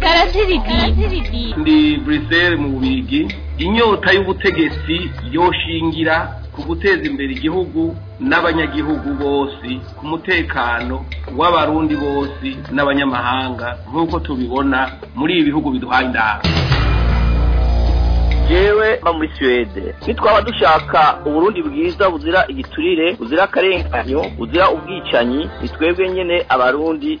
karasiriti ndi buriseri mu bigi inyota y'ubutegetsi yoshingira ku guteza imbere igihugu n'abanyagihugu bose ku mutekano w'abarundi bose n'abanyamahanga nk'uko tubibona muri ibi bihugu biduhaye indangamuntu yewe mba muri suwede nitwaba dushaka uburundi bwiza buzira igiturire buzira akarenganyo buzira ubwicanyi ni twebwe nyine abarundi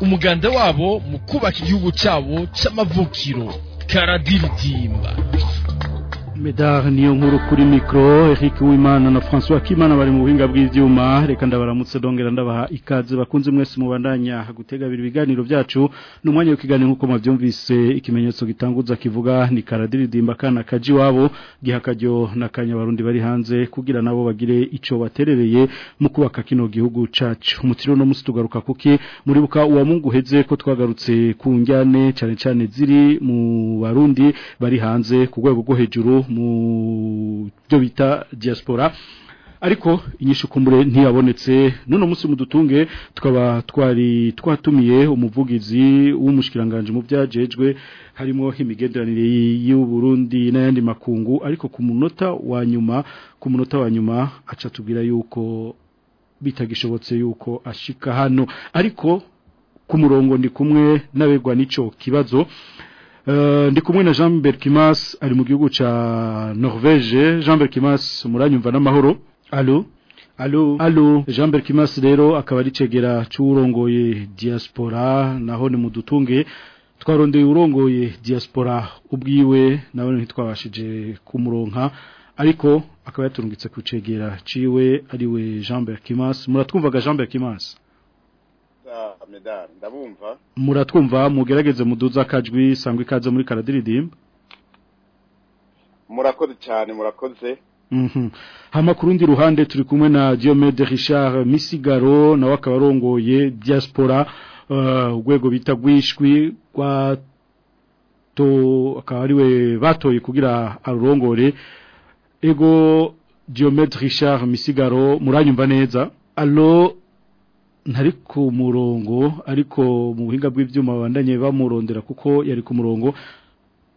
umuganda wabo mu kubaka igihugu cyabo cy'amavukiro karadiridimba medare niyo nkuru kuri mikoro Eric Uwimana na François Kimana bari mu buhinga bw'ivyuma reka ndabaramutse dongera ndabaha ikaze bakunze mwese mu bandanya gutega biri biganiro byacu numwanya w'ikiganiro nkuko mavyumvise ikimenyetso gitanguza kivuga ni karadiridimba kana kaji wabo gihakajyo na kanya bari hanze kugira nabo bagire icyo baterereye mu kubaka kino gihugu cacu umutiro no musi tugaruka kuki muribuka buka uwa mungu ko twagarutse ku njyane cyane cyane ziri mu barundi bari hanze ku rwego rwo hejuru mu bita diaspora ariko inyishu kumbure ntiyabonetse none munsi mudutunge tukaba twari twatumiye umuvugizi w'umushikiranganje mu byajejwe harimo imigenderanire y'u Burundi n'ayandi makungu ariko ku munota wa nyuma ku munota wa nyuma aca tubwira yuko bitagishobotse yuko ashika hano ariko ku murongo ndi kumwe n'abegwa n'icyo kibazo Euh, ndi kumwe na jean Kimas ari mu gihugu cya Norvège jean Kimas muranyumva n'amahoro alo alo alo jean Kimas rero akaba ari cegera cy'urongoye diaspora naho ni mudutunge dutunge twarondeye urongoye diaspora ubwiwe nawe ntitwabashije kumuronka ariko akaba yaturungitse kucegera cegera ciwe ariwe jean Kimas muratwumvaga jean Kimas medali ndabumva muratwumva mugerageze muduze akajwi sangwa ikaze muri karadiridimba murakoze cyane murakoze mhm. hano ku rundi ruhande turi kumwe na diomede richard misigaro nawe akaba arongoye diaspora uh, urwego bita rwishwi akaba ariwe batoye kugira arurongore ego diomede richard misigaro muranyumva neza alo ntari ku murongo ariko mu buhinga bw'ibyuma babandanye bamurondera kuko yari ku murongo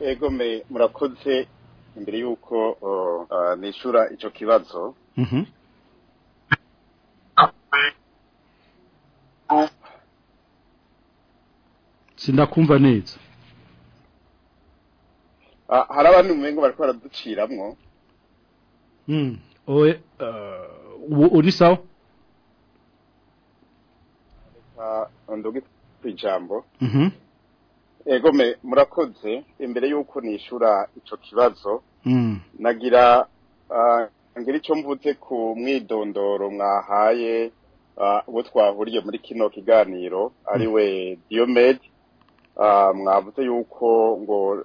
ego me murakoze imbere y'uko nishyura icyo kibazo mhm. sindakumva neza ah, hari abandi mu mengo bari baraduciramwo hmm. oh, eh, uh, uri sawa ndugi ku ijambo mm-hmm. ego murakoze imbere y'uko nishyura icyo kibazo hmm. nagira ah, ngira icyo mvute ku mwidondoro mwahaye ah, wo twahuriye muri kino kiganiro ari hmm. we diyomedi Ah, mwavuze yuko ngo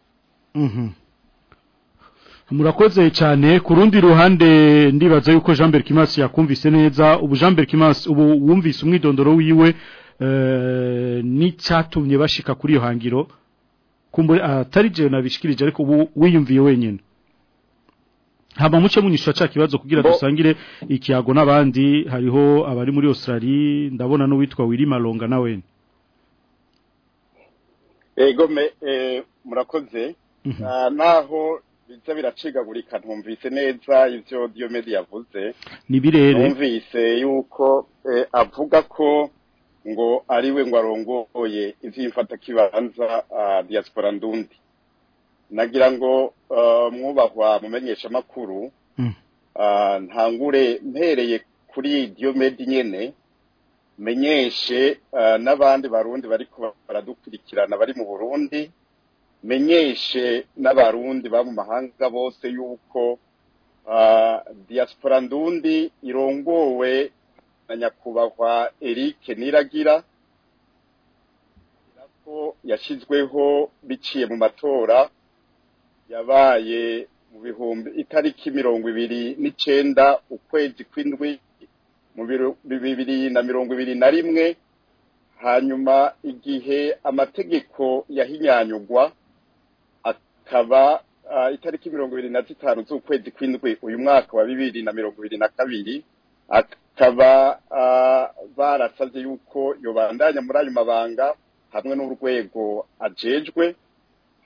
hmm. murakoze cyane ku rundi ruhande ndibaza yuko jean berkimansi yakumvise neza ubu jean berkimansi ubu wumvise umwidondoro wiwe eh, n'icyatumye bashika kuri iyo hangiro ah, atari jewe nabishikirije ariko ubu wiyumviye wenyine hama muce munyisha cya kibazo kugira dusangire ikiyago n'abandi hariho abari muri Australia ndabona n'uwitwa Willy Malonga nawe ego eh, murakoze mhm. ah, naho biza biracigagurika ntumvise neza ibyo diyo medi yavuze ntumvise yuko eh, avuga ko ngo ariwe ngo arongoye izimfata kibanza ah, diyaspora ndundi nagira ngo ah, mwubahwa mumenyesha amakuru mm. ah, ntangure mpereye kuri diyo medi nyine menyeshe n'abandi barundi bari baradukurikirana bari mu burundi menyeshe n'abarundi ba mu mahanga bose yuko ah, diaspora ndundi irongowe na nyakubahwa eric niragira ko yashyizweho biciye mu matora yabaye mu bihumbi itariki mirongo ibiri n'icyenda ukwezi kw'indwi mu bibiri na mirongo ibiri na rimwe hanyuma igihe amategeko yahinyanyugwa ikaba ah, itariki mirongo ibiri na zitanu z'ukwezi kw'indwi uyu mwaka wa bibiri na mirongo ibiri na kabiri akaba ah, ah, barasabye yuko yobandanya muri ayo mabanga hamwe n'urwego ajejwe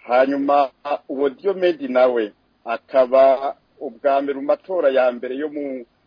hanyuma uwo diyomedi nawe akaba ubwa mbere mu matora ya mbere yo mu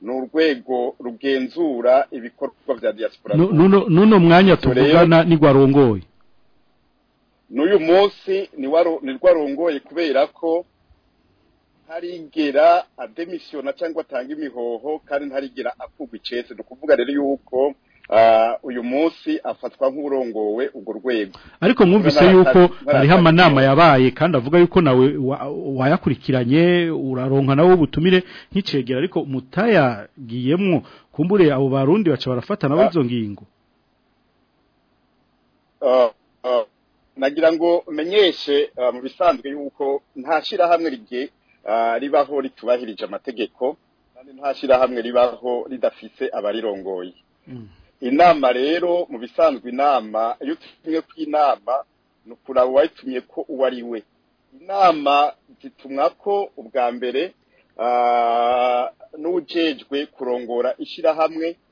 ni urwego rugenzura ibikorwa bya diaspora nuno mwanya tuvugana ni warongoye n'uyu munsi ni rwarongoye kubera ko ntarigera ademisiyona cyangwa atanga imihoho kandi ntarigera akurwa icese ni ukuvuga rero yuko ah, uyu munsi afatwa nk'urongowe urwo rwego ariko mwumvise yuko hariho amanama yabaye kandi avuga yuko nawe wayakurikiranye uraronka nawe ubutumire nk'icegera ariko mutayagiyemo kumbure abo barundi baca barafata nabo izo ngingo ah, ah, nagira ngo menyeshe mu bisanzwe yuko nta shyirahamwe rigiye Ah, ribaho ritubahirije amategeko kandi nta shyirahamwe ribaho ridafise abarirongoye hmm. inama rero mu bisanzwe inama iyo utumye ko inama ni ukuraba uwayitumye ko uwo ari we inama zitumwa ko ubwa mbere ah, n'ujejwe kurongora ishyirahamwe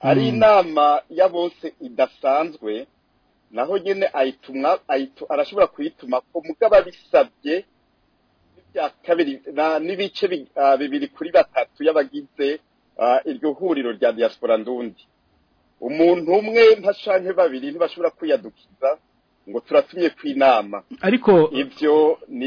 ari mm-hmm. inama ya bose idasanzwe naho nyine ayituma arashobora kuyituma ko mugaba bisabye n'ibice ah, bibiri kuri batatu y'abagize ah, iryo huriro rya diaspora ndundi umuntu umwe ntashanke babiri ntibashobora kwiyadukiza ngo turatumye ku inama ariko ibyo ni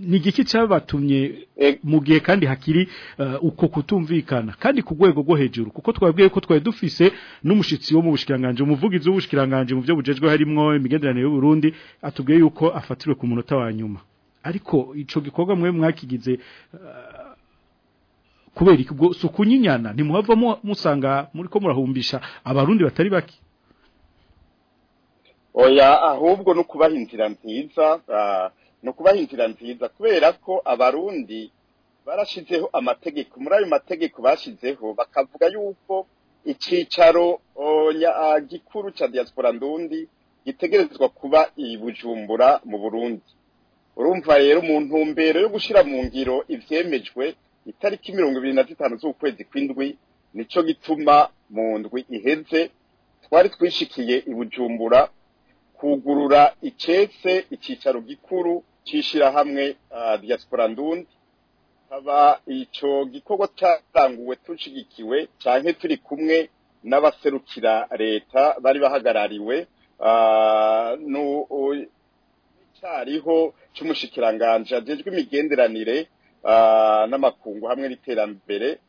ni igiki cyabatumye eh. mu gihe kandi hakiri uko kutumvikana kandi ku rwego rwo hejuru kuko twabwiye ko twari dufise n'umushyitsi wo mu bushikiranganje umuvugizi w'ubushikiranganje mu byo bugejwe harimo imigenderanire y'u Burundi atubwiye yuko afatiwe ku munota wa nyuma ariko icyo gikorwa mwe mwakigize eh, kubera ubwo si ukunyinyana ntimuhavamo musanga muri ko murahumbisha abarundi batari bake oya ahubwo no kubaha nziza eh, no kubaha nziza kubera ko abarundi barashizeho amategeko muri ayo mategeko bashyizeho bakavuga yuko icyicaro ah, gikuru cya diaspora ndundi gitegerezwa kuba i bujumbura mu burundi urumva rero mu ntumbero yo gushyira mu ngiro ibyemejwe itariki mirongo ibiri na zitanu z'ukwezi kw'indwi nicyo gituma mu ndwi iheze twari twishikiye i bujumbura kugurura icese icyicaro gikuru cy'ishyirahamwe diaspora ndundi haba icyo gikorwa cyatanguwe tushigikiwe cyane turi kumwe n'abaserukira leta bari bahagarariwe cyariho cy'umushyikiranganje agejwe imigenderanire ah, n'amakungu hamwe n'iterambere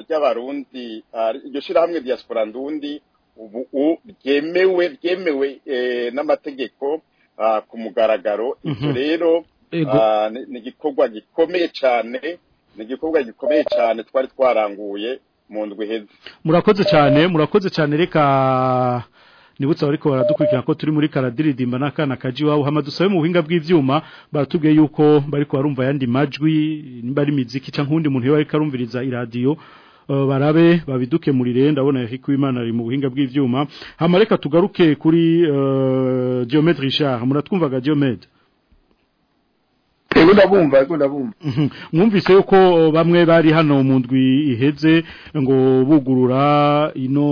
ry'abarundi iryo shyirahamwe rya ndundi ubu byemewe byemewe eh, n'amategeko ah, ku mugaragaro ibyo mhm. rero ah, ni igikorwa gikomeye cyane ni igikorwa gikomeye cyane twari twaranguye mu ndwi iheze murakoze cyane murakoze cyane reka nibutse ariko baradukurikira ko turi muri karadiridimba n'akana kaji iwabo hamadusabe mu buhinga bw'ibyuma baratubwiye yuko bari kubarumva ayandi majwi nimba ari imiziki cyangwa undi muntu iyo ariko arumviriza iradiyo Eh, barabe babiduke babidukemurire ndabona yahiko imana ari mu buhinga bw'ivyuma hamareka tugaruke kuri uh, Geomed Richard muratwumvaga Geomed ndabumva ariko ndabumva mhm. mwumvise yuko eh, bamwe bari hano mu ndwi iheze ngo bugurura ino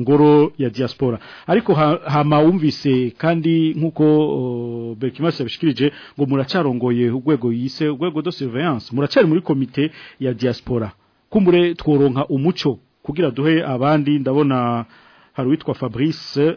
ngoro ya diaspora ariko hama wumvise kandi nk'uko berikimasi yabishikirije ngo muracarongoye urwego yise urwego de surveillance muracari muri komite ya diaspora kumure tworonka umuco kugira duhe abandi ndabona hari uwitwa fabrice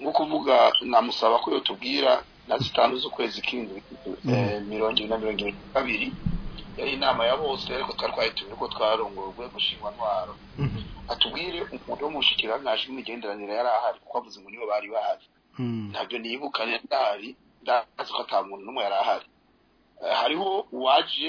nko kuvuga namusaba ko yotubwira na zitanu z'ukwezi k'ibihumbi mhm. mirongo irindwi na mirongo irindwi kabiri yari inama ya bose ariko twarwaye tuvuye ko twarongorwe gushingwa ntwaro mhm. atubwire umuntu wo mu bushikiranganji n'imigenderanire yari ahari kuko avuze ngo nibo bari bahari hmm. ntabyo nibuka ndahari ndazi ko ata muntu n'umwe yari ahari eh, hariho uwaje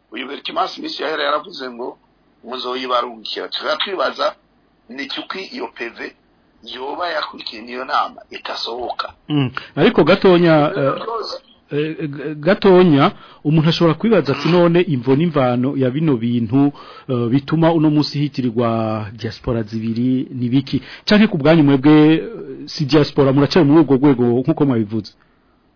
uyu Bertimas misi yahera yaravuze ngo muzoyibarungikira turatwibaza niki uko iyo PV yoba yakurikiye niyo nama itasohoka mm. ariko gatonya Eh, gatonya umuntu ashobora kwibaza ati none imvo n'imvano ya bino bintu eh, bituma uno munsi hitirirwa diaspora zibiri ni biki cyane ku bwanyu mwebwe eh, si diaspora muracari muri ubwo rwego nk'uko mwabivuze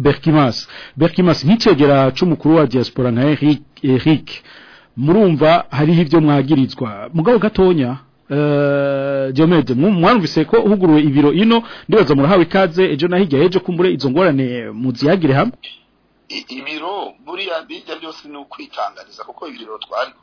berkimas berkimas nk'icyegera cy'umukuru wa diaspora nka eric murumva hariho ibyo mwagirizwa mugabo gatonya eh, Diomede mwarumvise ko huguruwe ibiro ino ndibaza murahawe ikaze ejo na ejo hejo kumbure izo ngorane muziyagire hamwe ibiro buriya bijya byose ni ukwitanganiza kuko ibiro twari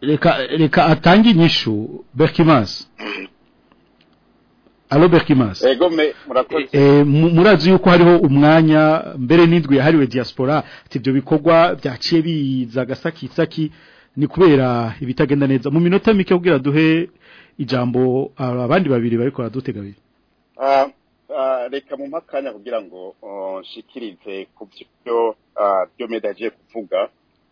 reka reka atange inyishu bekimansi mm-hmm. Albert Kimas Ego me murakoze eh, eh, murazi yuko hariho umwanya mbere nindwi yahariwe diaspora ati byo bikogwa byaciye biza gasakitsaki ni kubera ibitagenda neza mu minota mike kugira duhe ijambo abandi babiri bariko radutegabira ah, ah reka mu makanya kugira ngo oh, nshikirize ku byo ah, medaje kuvuga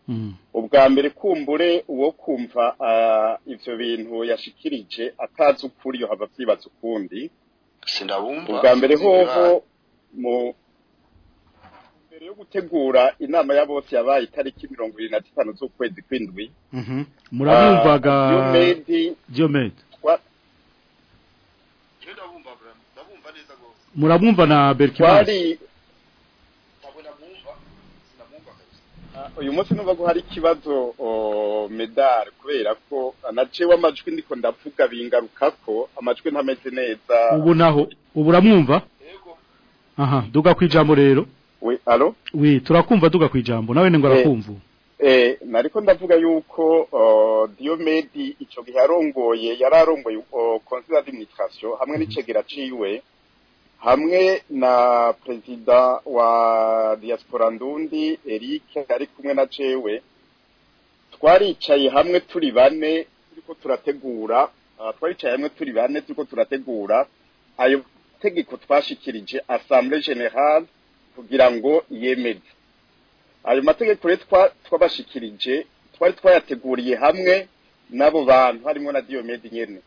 Mm. ubwa mbere kumbure uwo kumva uh, ibyo bintu yashikirije atazi ukuri yohava abyibaza ukundi ubwa mbere hoho mu mbere yo gutegura inama ya bose yabaye itariki mirongo irindwi na zitanu z'ukwezi kw'indwi mhm. murabumvaga diyomedi uh, murabumva na berikimasi uyu munsi n'ubwo hari ikibazo medali kubera ko naciwe amajwi ndiko ndavuga bingaruka ko amajwi ntameze neza ubu naho ubu uramwumva aha duga ku ijambo rero we alo we turakumva duga ku ijambo nawe ngo eh, arakumva eh nariko ndavuga yuko Diomedi icyo gihe arongoye yararongoye conseil d'administration hamwe n'icegera ciwe hamwe na perezida wa diaspora ndundi eric ari kumwe na cewe twaricaye hamwe turi bane turiko turategura ah, twaricaye hamwe turi bane turiko turategura ayo tegeko twashikirije assemblée générale kugira ngo yemeze ayo mategeko twa twabashikirije twari twayateguriye hamwe n'abo bantu harimo na diyomedi nyene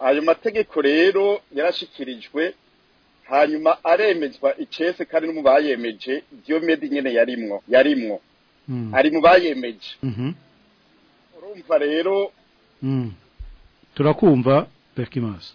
ayo mategeko rero yarashikirijwe hanyuma aremezwa icese kandi no mu bayemeje diyo medi nyine yarimwo yarimwo hmm. ari mu bayemeje mhm. urumva rero hmm. turakumva perikimasi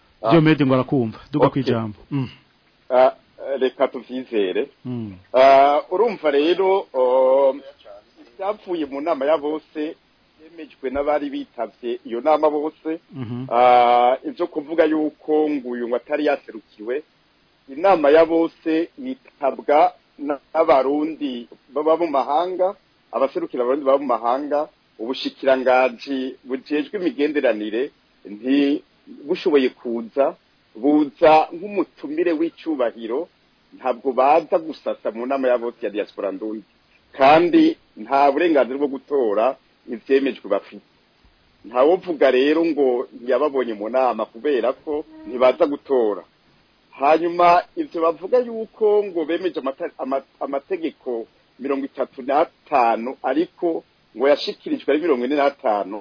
Diomede ah. ngo arakumva duga ku ijambo mm. ah, reka tubyizere mm. ah, urumva rero oh, byavuye mu nama ya bose bemejwe n'abari bitabye iyo nama bose mhm. ah, ibyo kuvuga yuko nguyu ngo atari yaserukiwe inama ya bose yitabwa n'abarundi baba mu mahanga abaserukira abarundi baba mu mahanga ubushikiranganji bujejwe imigenderanire nti ntibushoboye kuza buza nk'umutumire w'icyubahiro ntabwo baza gusasa mu nama ya bose ya diaspora ndundi kandi nta burenganzira bwo gutora ibyemejwe bafite mvuga rero ngo ntiyababonye mu nama kubera ko ntibaza gutora hanyuma ibyo bavuga yuko ngo bemeje amategeko mirongo itatu n'atanu ariko ngo yashikirijwe ari mirongo ine n'atanu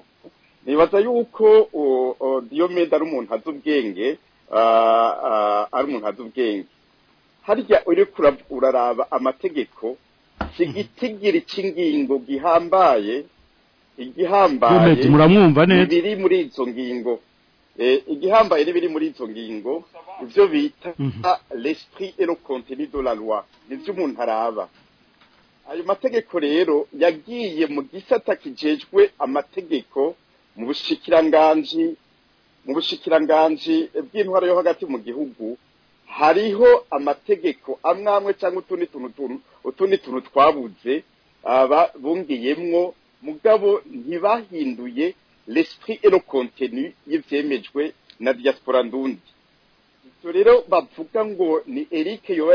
ntibaza yuko diyo ari umuntu azi ubwenge ari umuntu azi ubwenge harya uri uraraba amategeko ikigitigiri cy'ingingo gihambaye Eh, igihambaye n'ibiri muri izo ngingo igihambaye n'ibiri muri izo ngingo ibyo bita mhm. l'esprit et le contenu de la loi nibyo umuntu araba ayo mategeko rero yagiye mu gisata kijejwe amategeko mu bushikiranganji mu bushikiranganji bw'intwaro yo hagati mu gihugu hariho amategeko amwamwe cyangwa utundi tuntu utundi tuntu twabuze aba bungiyemwo mugabo ntibahinduye l'esprit et le contenu y'ibyemejwe na diaspora ndundi ibyo rero bavuga ngo ni Eric yoba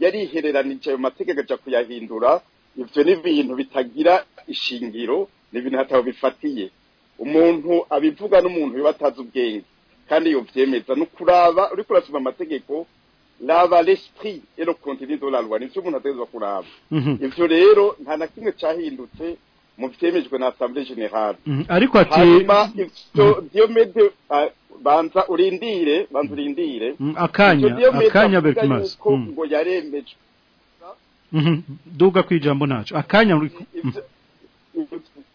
yarihereranije ayo mategeko ajya kuyahindura ibyo ni ibintu bitagira ishingiro ni ibintu hataho bifatiye umuntu abivuga n'umuntu biba atazi ubwenge kandi iyo byemeza ni ukuraba uri kurasoma amategeko laba l'esprit et le contenu de la loi n'icyo umuntu ategezwa kuraba mhm. ivyo rero nta na kimwe cyahindutse mu byemejwe na assemblée générale mhm. ariko ati ivyo diomede eh, banza urindire banza urindire akanya akanya bertimas ngo yaremejwe duga kwijambo naco akanya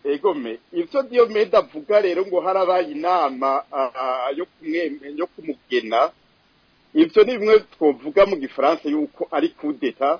egome ivyo diomede avuga rero ngo harabaye inama yo kumugena ibyo ni bimwe twavuga mu gifaransa yuko ari kudeta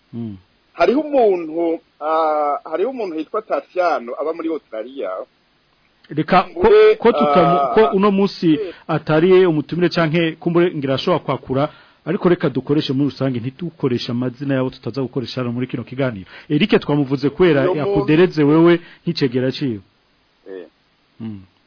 hariho umuntu ah, hariho umuntu yitwa Tatiano aba muri Australia reka ko ah, ko uno munsi eh. atari umutumire cyangwa kumbure ngira ashobora kwakura ariko reka dukoreshe muri rusange ntitukoreshe amazina yabo tutaza gukoresha hano muri kino kiganiro erike twamuvuze kubera yakudereze wewe nk'ikegera ciwe eh. hmm.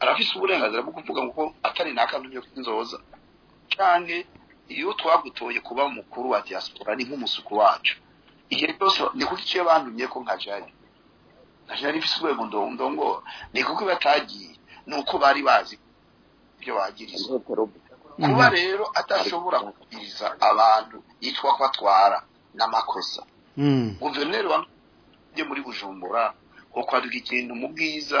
arafise uburenganzira bwo kuvuga ngo atari ntakantu k'inzoza cyane iyo twagutoye kuba mukuru wa diaspora ni nk'umusuku wacu igihe cyose ni kuko icyo bandumye ko nka jari nka jari ifise urwego ndongora ni kuko batagiye ni uko bari bazi ibyo bagiriza kuba rero atashobora kubwiriza abantu yitwa ko atwara n'amakosa hmm. guverineri wamubye muri bujumbura ko kwandika ikintu mu bwiza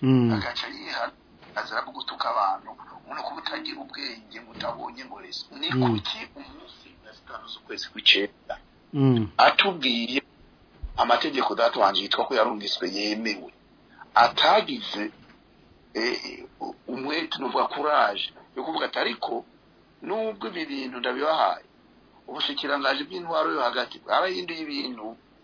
hmm. agaca yihana azira gutuka abantu ubona ko mutagira ubwenge mutabonye ngo ni hmm. kuki umunsi na zitanu z'ukwezi kw'icyenda hmm. atubwiye amategeko datwanje yitwa ko yarumviswe yemewe atagize eh, umwete n'ubwa kuraje yo kuvuga ati ariko nubwo ibi bintu ndabibahaye ubushikiranganje bw'intwaro yo hagati bwabahinduye ibintu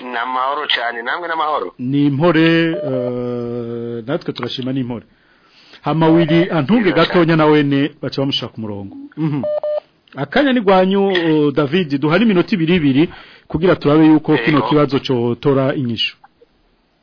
ni amahoro cyane namwe n'amahoro ni impore eh, natwe turashima ni impore hamawiri eh, antunge gatonya na wene baca bamushaka umurongo mhm. akanya ni gwanyu david duhari iminota ibiri ibiri kugira turabe yuko kino kibazo cyotora inyishu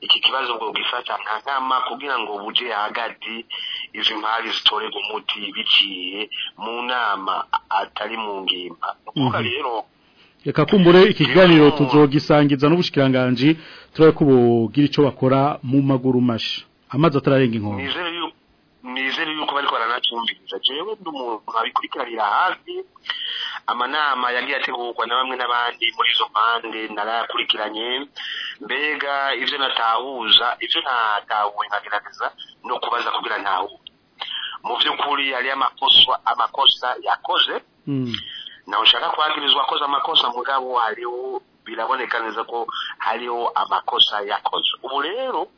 iki kibazo ngo bwifata nka nkama kugira ngo buje hagati izi mpari zitorerwa umuti biciye mu nama atari mu ngimba kuko mhm. rero reka kumbure iki kiganiro tuzogisangiza n'ubushikiranganji turabe ko icyo bakora mu maguru mashi amazi atararenga inkombe nizere yuko bari baranacumviriza jewe ndi abikurikiranira hafi amanama yagiye ategurwa na bamwe n'abandi muri izo mpande narayakurikiranye mbega ibyo natahuza ibyo ntatahuye nkagerageza no kubaza kugira ntahuye mu by'ukuri hariyo amakosa amakosa yakoze hmm. nawe ushaka kwagirizwa akoze amakosa mugabo hariho biraboneka neza ko hariho amakosa yakoze ubu rero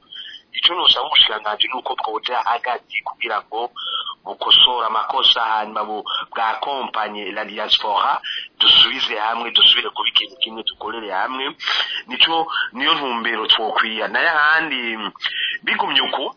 icyo nosaba umushikiranganji ni uko twoja agazi kugira ngo bukosora amakosa hanyuma bwakompanye la diaspora dusubize hamwe dusubire kuba ikintu kimwe dukorere hamwe nico niyo ntumbero twokwiya naye ahandi bigumye uko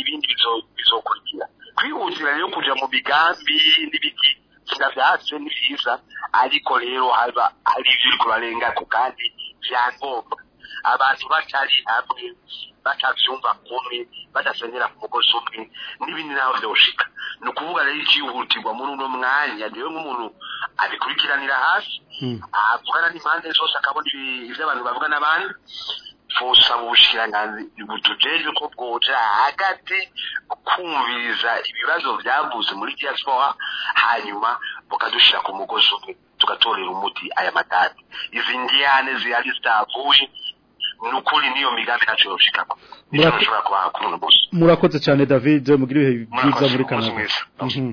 ibindi bizokurikira kwihutira rero kujya mu migambi n'ibiki byatse ni byiza ariko rero haba hari ibyo uri kubarenga ku kandi bya abantu batari hamwe batabyumva kumwe badasengera ku mugozi umwe n'ibindi naho byoshika ni ukuvuga rero ikihutirwa muri uno mwanya niwe nk'umuntu abikurikiranira hasi hmm. avugana n'impande zose akabona ibyo abantu bavuga n'abandi twosaba ubushikiranganzi butujejwe ko bwoja hagati kumviriza ibibazo byavuze muri diaspora hanyuma bukadushira ku mugozi umwe tugatorera umuti aya matati izi ngiyane zihari zitavuye ni n'iyo migambi ntacyo yoshikako niyo ushobora kubaha kuri uno munsi murakoze cyane david eh, mugira ibihe byiza muri canada mhm.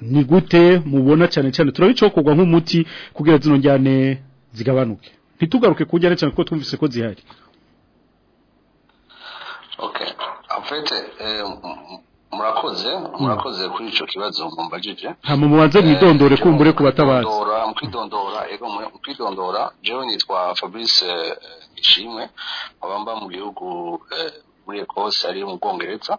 ni gute mubona cyane cyane kugwa nk'umuti kugira zino njyane zigabanuke ntitugaruke ku cyane kuko twumvise ko zihari eh, murakoze murakoze kuri icyo kibazo mumbagije hano mubanze mwidondore eh, kumbure kubatabaza batabazi kwidondora kwidondora jewe nitwa fabrice eh, ishimwe abamba mu gihugu eh, muri ecosse ari mu bwongereza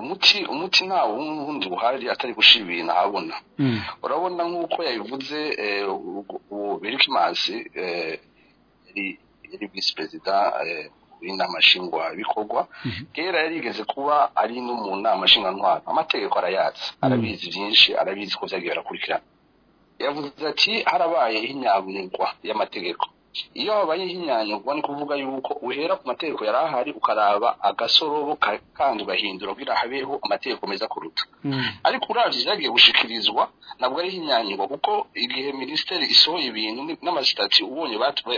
umuti umuti na wundi uhari atari gushyira ibintu ahabona mm. urabona nk'uko yabivuze eh, ubu birikimansi eh, yari visi perezida eh, w'inama nshingwabikorwa rero mm-hmm. yari yigeze kuba ari no mu nama ntwara amategeko arayatsa mm. arabizi byinshi arabizi ko byagiye barakurikirana yavuze ati harabaye ihinyanyurwa y'amategeko iyo habaye ihinyanyurwa ni kuvuga yuko uhera ku mategeko yari ahari ukaraba agasorobo kandi ugahindura kugira habeho amategeko meza kuruta hmm. ariko uravye zagiye gushikirizwa ntabwo ari ihinyanyurwa kuko igihe minisiteri isohoye ibintu n'amasitati ubonye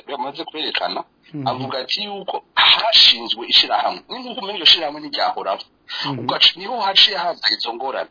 bamaze kwerekana hmm. avuga ati yuko hashinzwe ishyirahamwe ni nk'uko iryo shirahamwe ntiryahoraho ugaca niho haciye haza izo ngorane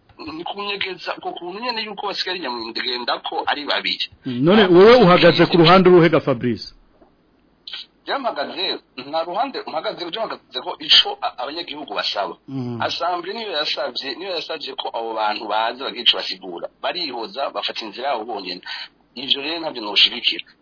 ni kunyegeza uko kuntu nyene yuko basigaye nyamwindegenda ko ari babiri none wowe uhagaze ku ruhande ruhega Fabrice yampagaze nta ruhande mpagaze ko mpagaze ko ico abanyagihugu basaba mm. asambye niyo yasabye niyo yasabye ko abo bantu baza bagica basigura barihoza bafata inzira yabo bonyene ivyo rero nabyo ntabyo noshigikira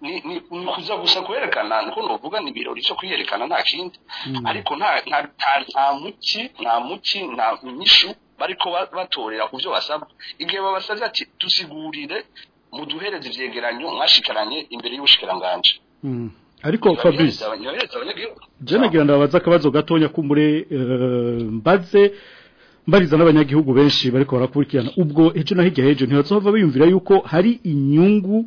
ni ukuza gusa kwerekana ko nuvuga ni ibirori cyo kwiyerekana nta kindi hmm. ariko nta nta muki nta muki nta nyishu bariko batorera ku byo basaba igihe babasabye ati dusigurire muduhereze ivyegeranyo mwashikaranye imbere y'ubushikiranganji hmm. ariko Fabrice jana gira ndabaza akabazo gatonya kumure eh, mbaze mbariza n'abanyagihugu benshi bariko barakurikirana ubwo ejo na hirya hejo ntibazohava biyumvira yuko hari inyungu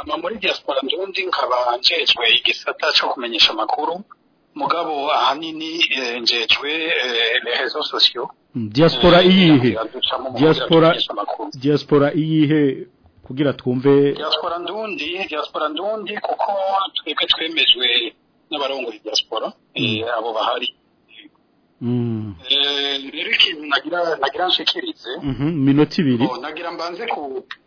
ama muri diaspora ndundi nkaba njejwe igisata cyo kumenyesha amakuru mugabo ahanini eh, njejwe eh, rezo sosiyo mm, diaspora iyihe diaspora iyihe kugira twumve diaspora ndundi diaspora ndundi kuko twebwe twemejwe n'abarongoye diaspora mm. eh, abo bahari rero mm. eh, ikintu nagira nshikirize iminota mhm, ibiri oh, nagira mbanze ku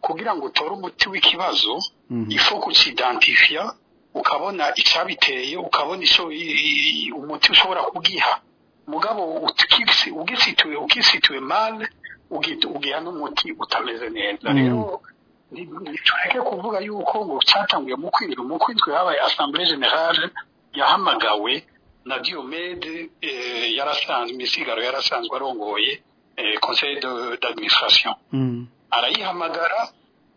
kugira ngo utore umuti w'ikibazo ifu kukidantifiya ukabona icyabiteye ukabona umuti ushobora kugiha mugabo ugisituwe ugisituwe male ugiha n'umuti utameze neza rero tureke kuvuga yuko ngo cyatanguye mu kwibiri mu kwitwe habaye asambure generale yahamagawe na diyomede eh, yarasanzwe imisigaro yarasanzwe arongoye eh, conseil d'administration hmm. arayihamagara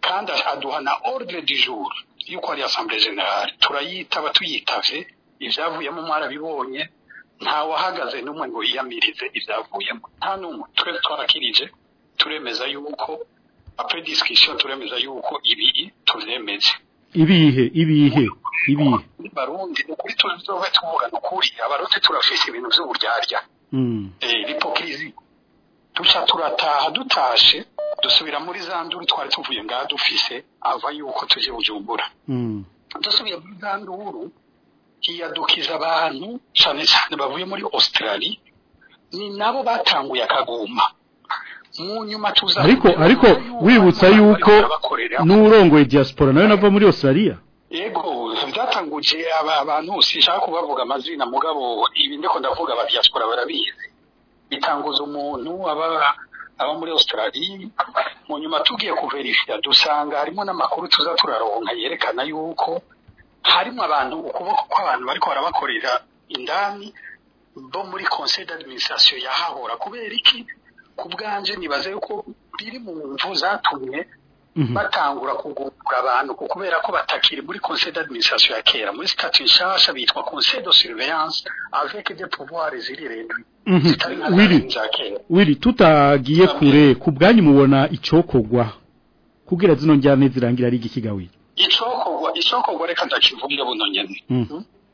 kandi aduha na ordre du jour yuko ari asambure generale turayitaba tuyitave ibyavuyemo mwarabibonye nta wahagaze n'umwe ngo yiyamirize ibyavuyemo nta n'umwe twese twarakirije turemeza yuko apre discussion turemeza yuko ibi tuvyemeze ibihe ibihe ibihe barundi ukuri tuzoba tuvugana ukuri abarundi turafise ibintu vy'uburyarya mm. eh lipokrizi tuca turataha dutashe dusubira muri za nduru twari tuvuye ngaha dufise ava yuko tuje bujumbura mm. dusubira muri za nduru abantu cane cane bavuye muri Australia ni nabo batanguye akaguma ariko ariko wibutsa yuko n'urongoye diaspora nawe nava muri Australia yego byatanguje abantu sinshaka kubavuga amazina mugabo ibi ndiko ndavuga aba diaspora barabizi bitanguza umuntu aba aba muri Australia mu nyuma tugiye kuverifya dusanga harimo n'amakuru tuzaturaronka yerekana yuko harimo abantu ukuboko kw'abantu bariko barabakorera indani bo muri conseil d'administration yahahora kubera iki ku bwanjye nibaza yuko biri mu mvu zatumye mhm. batangura kugura abantu kubera ko batakiri muri conseil d'administration ya kera muri statut nshasha bitwa conseil de surveillance avec des pouvoirs zirirenduye wiri wiri tutagiye kure ku bwanyu mubona icokogwa kugira zino njyane zirangira ari igikigawi icokogwa icokogwa reka ndakivumye buno nyene mhm.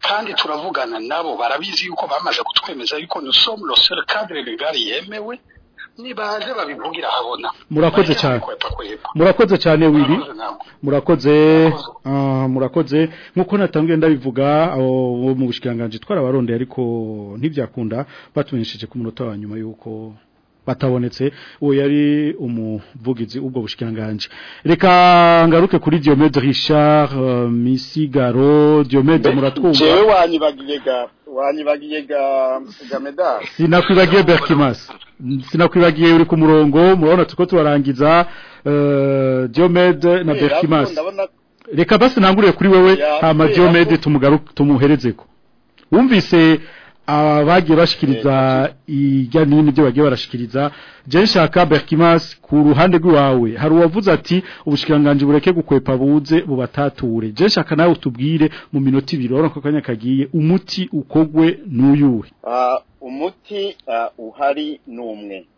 kandi turavugana nabo barabizi yuko bamaze kutwemeza yuko nous sommes le seul yemewe nibaze babivugira habona murakoze cyane murakoze cyane wibi murakoze murakoze ah, nkuko natangiye ndabivuga mu bushikanganje twarabarondeye ariko ntibyakunda batumenyesheje ku munota wa nyuma yuko batabonetse uwo yari umuvugizi ubwo bushikiranganje reka ngaruke kuri Diomede Richard uh, Misigaro Diomede muratwumva jewe wanyibagiye ga wanyibagiye ga Gameda sinakwibagiye Berkimas sinakwibagiye uri ku murongo murabona tuko turarangiza uh, Diomede na Berkimas reka basi nanguriye kuri wewe hama Diomede tumugaruke tumuherezeko wumvise aba bagiye bashikiriza ijya n'ibindi byo bagiye barashikiriza jya nshaka berikimasi ku ruhande rwawe hari uwavuze ati ubushikiranganji bureke gukwepa buze bubatature jya nshaka nawe utubwire mu minota ibiri urabona ko kanya kagiye umuti ukogwe n'uyuwe umuti uhari ni umwe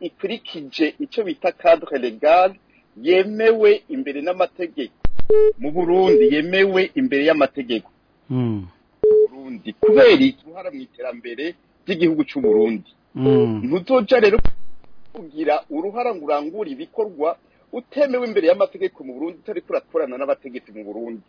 ikurikije icyo bita cadre legal yemewe imbere n'amategeko mu burundi yemewe imbere y'amategeko burundi kubera uruhara mu iterambere ry'igihugu cy'uburundi ntuzoca rero kugira uruhara ngo urangure ibikorwa utemewe imbere y'amategeko mu burundi utari kurakorana n'abategetsi mu burundi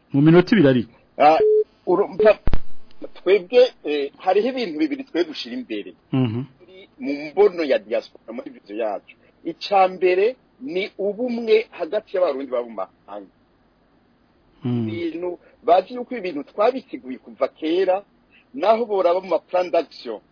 mu minota ibiri ariko ah, twebwe eh, hariho ibintu bibiri twe gushyira imbere mm-hmm. mu mbono ya diaspora muri vizo yacu icya mbere ni ubumwe hagati y'abarundi baba mu mahanga mm. ibintu bazi yuko ibintu twabisiguye kuva kera naho boraba mu ma plan d'action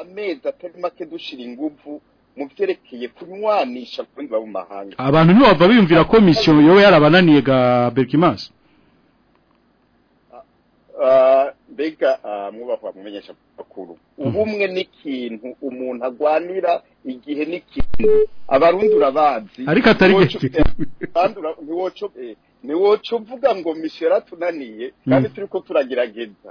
amezi atari make dushira inguvu mu byerekeye kunywanisha abandi baba mu mahanga abantu ntibava biyumvira ko misiyo yowe yarabananiye ga berikimasi ah, ah, mbega ah, mwubahwa mumenyesha bakuru hmm. ubumwe n'ikintu umuntu agwanira igihe n'ikintu abarundi urabazi ariko atari gake ntiwoca uvuga ngo misiyo yaratunaniye hmm. kandi turi ko turagerageza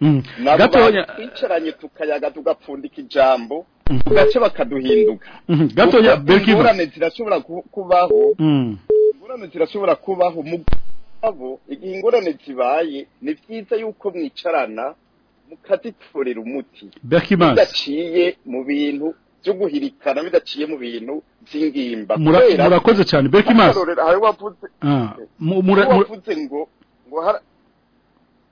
mm. ni bantu twicaranye tukayaga tugapfundika ijambo bugaca bakaduhinduka mm. Mm. ingorane zirashobora kubaho ingorane zirashobora kubaho abo igihe ingorane zibaye ni byiza yuko mwicarana mukazitorera umuti bidaciye mu bintu byo guhirikana bidaciye mu bintu by'ingimba murakoze cyane bekimazi hari uwavutse ngo ngo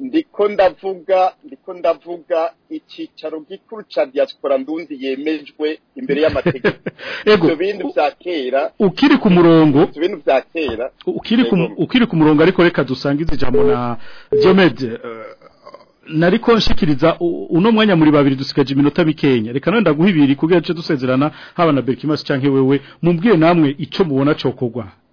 ndiko ndavuga ndiko ndavuga icyicaro gikuru cya diaspora ndundi yemejwe imbere y'amategeko ibyo bintu bya ukiri ku murongo ibyo bintu bya kera ukiri ku murongo ariko reka dusange izi jambo na Diomed eh, nariko nshikiriza uno mwanya muri babiri dusigaje iminota mikenya reka nanda guhibiri kugira cyo dusezerana haba na Berkimas canke wewe mumbwiye namwe ico mubona cokogwa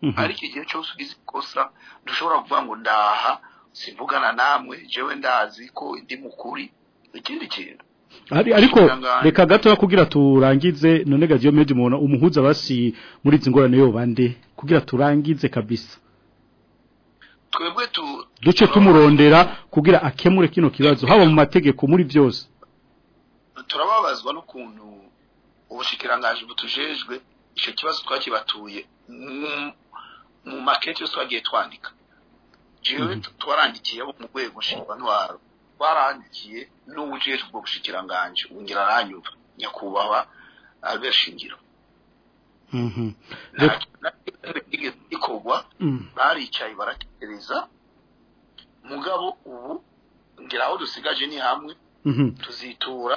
hmm. ariko igihe cyose ugize ikosa dushobora kuvuga ngo ndaha simvugana namwe jewe ndazi ko ndi mukuri ikindi kintu ariko reka gato kugira turangize none gaziyo meje umuntu umuhuza basi muri izi ngorane yo bande kugira turangize kabisa twebwe tu duce tumurondera kugira akemure kino kibazo haba mu mategeko muri byose turababazwa n'ukuntu ubushikiranganje butujejwe icyo kibazo twakibatuye mu makete yose twagiye twandika jewe mm-hmm. twarandikiye mu rwego nshingwantwaro twarandikiye n'ubuciye ubwo bushikirangange ubu ngira aranyumva nyakubahwa Albert Shingiro ikorwa baricaye baratekereza mugabo ubu ngira aho dusigaje ni hamwe mhm. tuzitura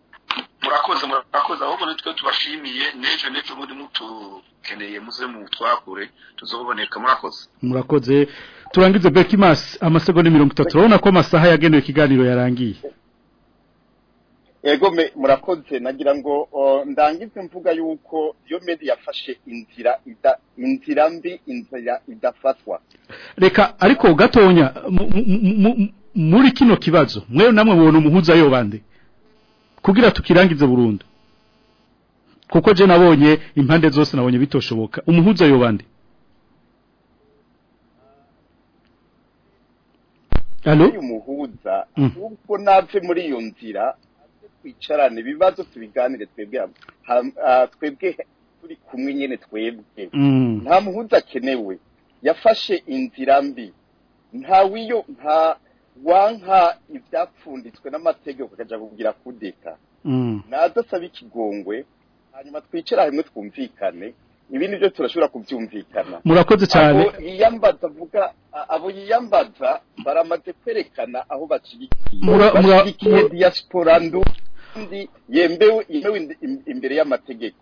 murakoze murakoze ahubwo nitwe tubashimiye n'ejo n'ejo muri mutukeneye muze mu twakure tuzoboneka murakoze murakoze turangize Bekimas amasegonda 30 urabona ko amasaha yagenewe kiganiro yarangiye ego murakoze nagira ngo ndangize mvuga yuko iyo medi yafashe inzira inzira mbi inzira idafatwa reka ariko gatonya muri kino kibazo mwe namwe mubona umuhuza yo bande kugira tukirangize burundu kuko je nabonye impande zose nabonye bitoshoboka umuhuza yo bande Allo umuhuza mm. uko nave muri iyo nzira twicarane ibibazo tubiganire twebwe ah, twebwe turi kumwe nyine twebwe mm. nta muhuza akenewe yafashe inzira mbi nta wiyo nta wanka ibyapfunditswe n'amategeko akajya kubwira kudeka mm. ntadasaba ikigongwe hanyuma twicara hamwe twumvikane ibindi byo turashobora kubyumvikana murakoze cyane yiyambaza avuga abo yiyambaza baramaze kwerekana aho bashyigikiye bashyigikiye diyasporandu kandi yemewe imbere y'amategeko